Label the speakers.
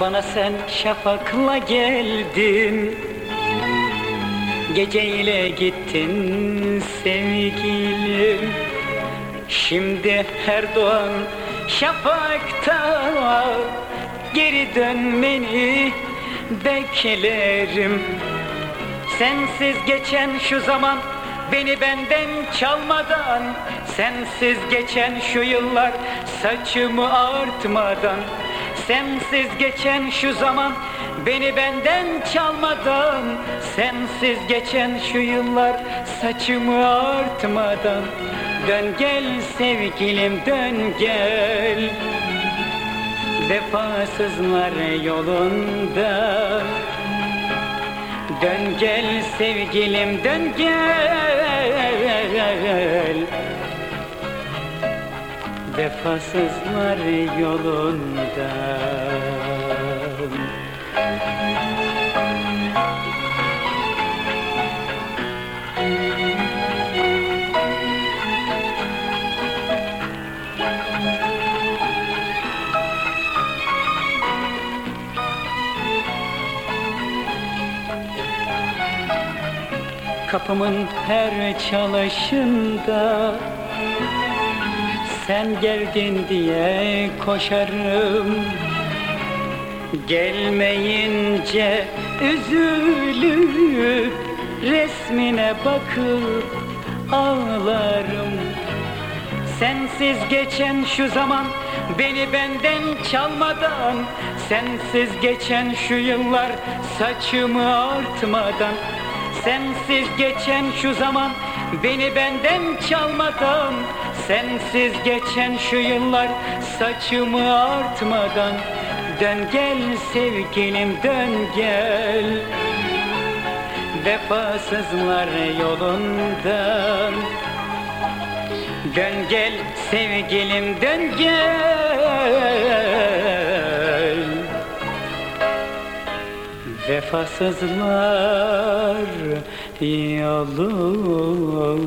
Speaker 1: Bana sen şafakla geldin. Geceyle gittin sevgilim Şimdi her doğan şafakta Geri dönmeni beklerim. Sensiz geçen şu zaman beni benden çalmadan. Sensiz geçen şu yıllar saçımı artmadan Sensiz geçen şu zaman beni benden çalmadan. Sensiz geçen şu yıllar saçımı artmadan Dön gel sevgilim dön gel. Vefasızlar yolunda. Dön gel sevgilim dön gel. Vefasızlar yolunda Kapımın her çalışında. Sen geldin diye koşarım. Gelmeyince üzülüp Resmine bakıp ağlarım. Sensiz geçen şu zaman beni benden çalmadan. Sensiz geçen şu yıllar saçımı artmadan Sensiz geçen şu zaman beni benden çalmadan Sensiz geçen şu yıllar saçımı artmadan. Dön gel sevgilim dön gel. Vefasızlar yolundan. Dön gel sevgilim dön gel Vefasızlar yolunda